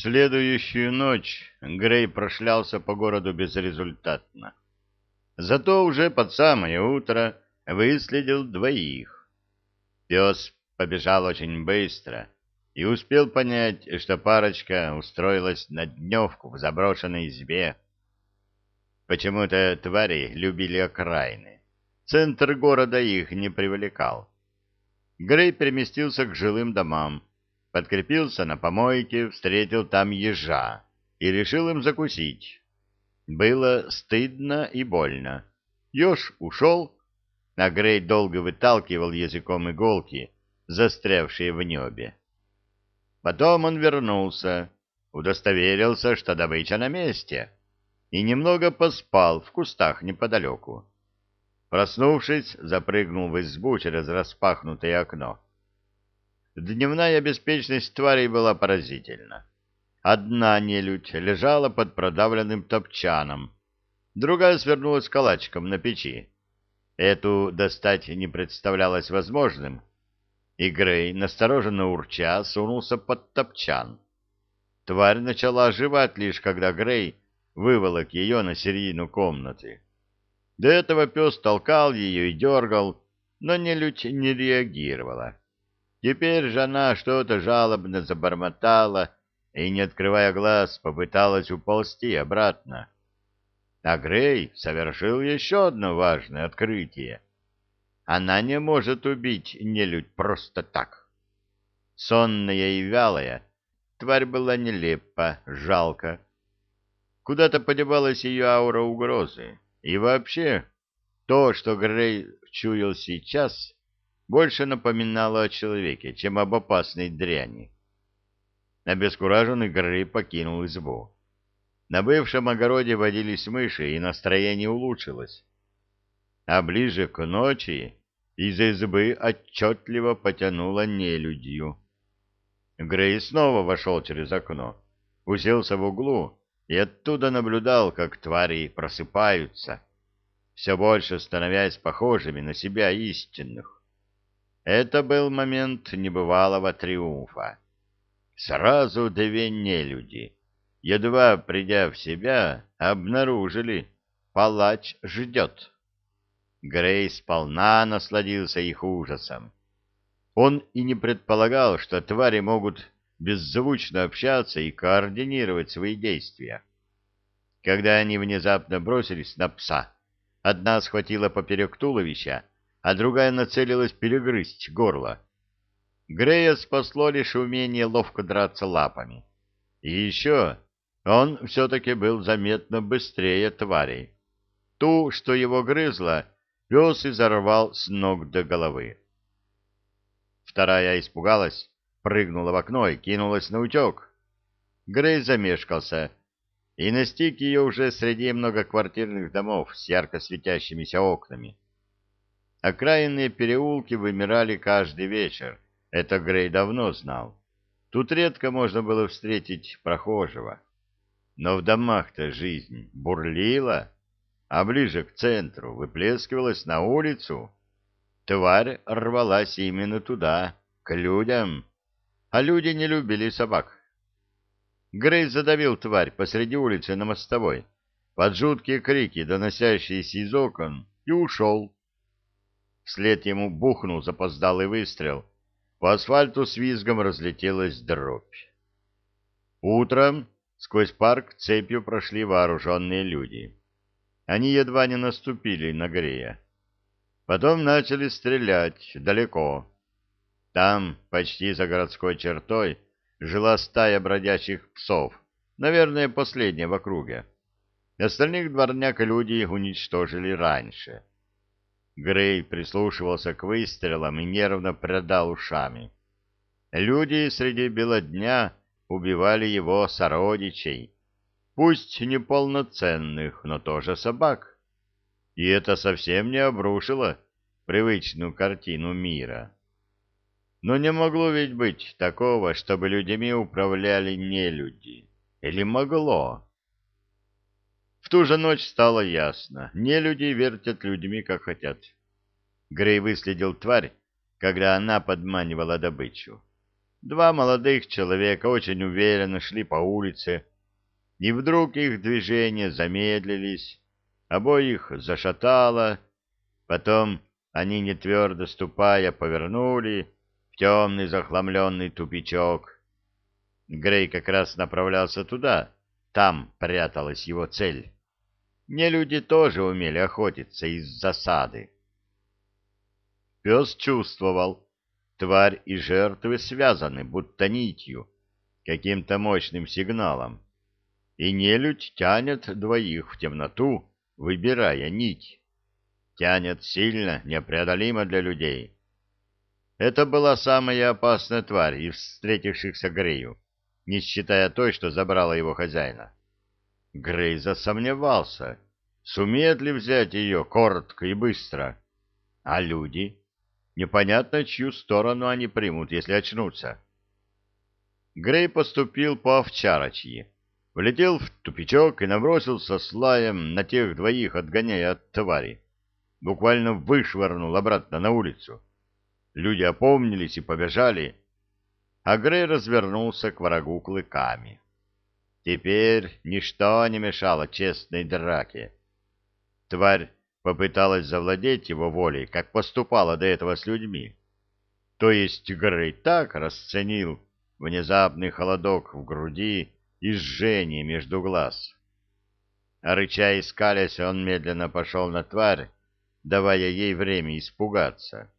Следующую ночь Грей прошлялся по городу безрезультатно. Зато уже под самое утро выследил двоих. Пес побежал очень быстро и успел понять, что парочка устроилась на дневку в заброшенной избе. Почему-то твари любили окраины. Центр города их не привлекал. Грей переместился к жилым домам, подкрепился на помойке, встретил там ежа и решил им закусить. Было стыдно и больно. Еж ушел, а Грей долго выталкивал языком иголки, застрявшие в небе. Потом он вернулся, удостоверился, что добыча на месте, и немного поспал в кустах неподалеку. Проснувшись, запрыгнул в избу через распахнутое окно. Дневная беспечность тварей была поразительна. Одна нелюдь лежала под продавленным топчаном, другая свернулась калачиком на печи. Эту достать не представлялось возможным, и Грей, настороженно урча, сунулся под топчан. Тварь начала оживать лишь, когда Грей выволок ее на середину комнаты. До этого пес толкал ее и дергал, но нелюдь не реагировала. Теперь же она что-то жалобно забормотала и, не открывая глаз, попыталась уползти обратно. А Грей совершил еще одно важное открытие. Она не может убить нелюдь просто так. Сонная и вялая, тварь была нелепа, жалко. Куда-то подевалась ее аура угрозы. И вообще, то, что Грей чуял сейчас, больше напоминало о человеке, чем об опасной дряни. Обескураженный Грей покинул избу. На бывшем огороде водились мыши, и настроение улучшилось. А ближе к ночи из избы отчетливо потянуло нелюдью. Грей снова вошел через окно, уселся в углу и оттуда наблюдал, как твари просыпаются, все больше становясь похожими на себя истинных. Это был момент небывалого триумфа. Сразу две нелюди, едва придя в себя, обнаружили, палач ждет. Грей сполна насладился их ужасом. Он и не предполагал, что твари могут беззвучно общаться и координировать свои действия. Когда они внезапно бросились на пса, одна схватила поперек туловища, а другая нацелилась перегрызть горло. Грея спасло лишь умение ловко драться лапами. И еще он все-таки был заметно быстрее тварей. Ту, что его грызла, пес изорвал с ног до головы. Вторая испугалась, прыгнула в окно и кинулась на утек. Грей замешкался и настиг ее уже среди многоквартирных домов с ярко светящимися окнами. Окраинные переулки вымирали каждый вечер. Это Грей давно знал. Тут редко можно было встретить прохожего. Но в домах-то жизнь бурлила, а ближе к центру выплескивалась на улицу. Тварь рвалась именно туда, к людям, а люди не любили собак. Грей задавил тварь посреди улицы на мостовой, под жуткие крики, доносящиеся из окон, и ушел. Вслед ему бухнул запоздалый выстрел. По асфальту с визгом разлетелась дробь. Утром сквозь парк цепью прошли вооруженные люди. Они едва не наступили на Грея. Потом начали стрелять далеко. Там, почти за городской чертой, жила стая бродячих псов, наверное, последняя в округе. Остальных дворняк люди уничтожили раньше. Грей прислушивался к выстрелам и нервно продал ушами. Люди среди бела дня убивали его сородичей, пусть неполноценных, но тоже собак. И это совсем не обрушило привычную картину мира. Но не могло ведь быть такого, чтобы людьми управляли не люди. Или могло? В ту же ночь стало ясно. Не люди вертят людьми, как хотят. Грей выследил тварь, когда она подманивала добычу. Два молодых человека очень уверенно шли по улице, и вдруг их движения замедлились, обоих зашатало, потом они, не твердо ступая, повернули в темный захламленный тупичок. Грей как раз направлялся туда, там пряталась его цель. Не люди тоже умели охотиться из засады. Пес чувствовал, тварь и жертвы связаны, будто нитью, каким-то мощным сигналом. И нелюдь тянет двоих в темноту, выбирая нить. Тянет сильно, непреодолимо для людей. Это была самая опасная тварь из встретившихся Грею, не считая той, что забрала его хозяина. Грей засомневался, сумеет ли взять ее коротко и быстро. А люди? Непонятно, чью сторону они примут, если очнутся. Грей поступил по овчарочьи, влетел в тупичок и набросился с лаем на тех двоих, отгоняя от твари. Буквально вышвырнул обратно на улицу. Люди опомнились и побежали, а Грей развернулся к врагу клыками. Теперь ничто не мешало честной драке. Тварь попыталась завладеть его волей, как поступала до этого с людьми. То есть Грей так расценил внезапный холодок в груди и жжение между глаз. А рыча и скалясь, он медленно пошел на тварь, давая ей время испугаться.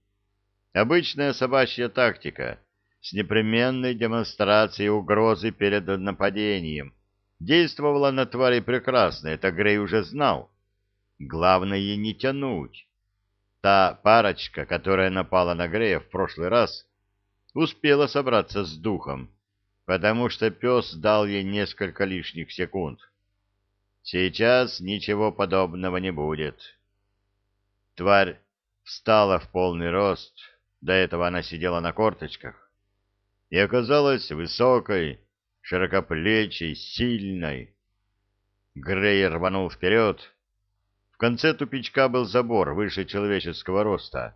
Обычная собачья тактика с непременной демонстрацией угрозы перед нападением действовала на твари прекрасно, это Грей уже знал. Главное не тянуть. Та парочка, которая напала на Грея в прошлый раз, успела собраться с духом, потому что пес дал ей несколько лишних секунд. Сейчас ничего подобного не будет. Тварь встала в полный рост, до этого она сидела на корточках, и оказалась высокой, широкоплечей, сильной. Грей рванул вперед, конце тупичка был забор выше человеческого роста.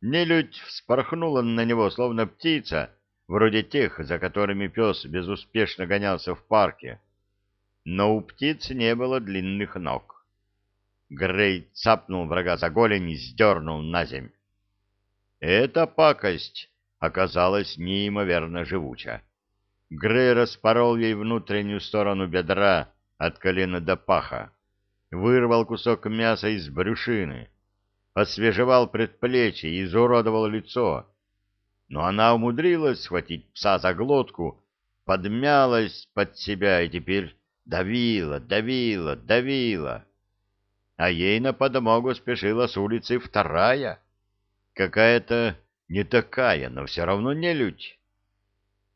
Нелюдь вспорхнула на него, словно птица, вроде тех, за которыми пес безуспешно гонялся в парке. Но у птиц не было длинных ног. Грей цапнул врага за голень и сдернул на земь. Эта пакость оказалась неимоверно живуча. Грей распорол ей внутреннюю сторону бедра от колена до паха вырвал кусок мяса из брюшины, освежевал предплечье и изуродовал лицо. Но она умудрилась схватить пса за глотку, подмялась под себя и теперь давила, давила, давила. А ей на подмогу спешила с улицы вторая, какая-то не такая, но все равно не людь.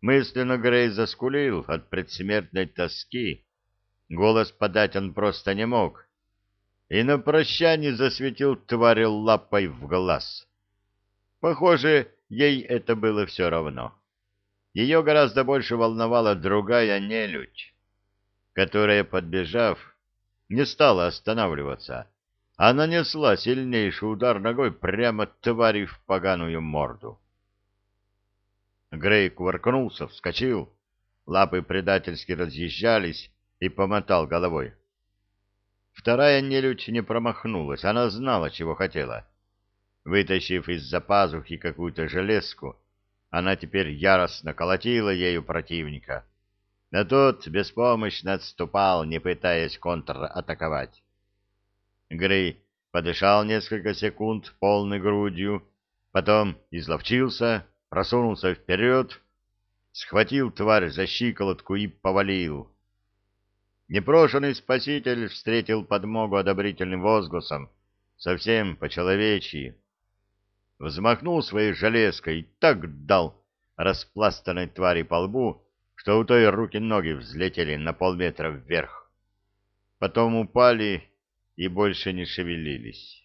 Мысленно Грей заскулил от предсмертной тоски. Голос подать он просто не мог и на прощание засветил тварь лапой в глаз. Похоже, ей это было все равно. Ее гораздо больше волновала другая нелюдь, которая, подбежав, не стала останавливаться, а нанесла сильнейший удар ногой прямо твари в поганую морду. Грей кувыркнулся, вскочил, лапы предательски разъезжались и помотал головой. Вторая нелюдь не промахнулась, она знала, чего хотела. Вытащив из-за пазухи какую-то железку, она теперь яростно колотила ею противника. А тот беспомощно отступал, не пытаясь контратаковать. Грей подышал несколько секунд полной грудью, потом изловчился, просунулся вперед, схватил тварь за щиколотку и повалил. Непрошенный спаситель встретил подмогу одобрительным возгласом, совсем по-человечьи. Взмахнул своей железкой и так дал распластанной твари по лбу, что у той руки-ноги взлетели на полметра вверх. Потом упали и больше не шевелились.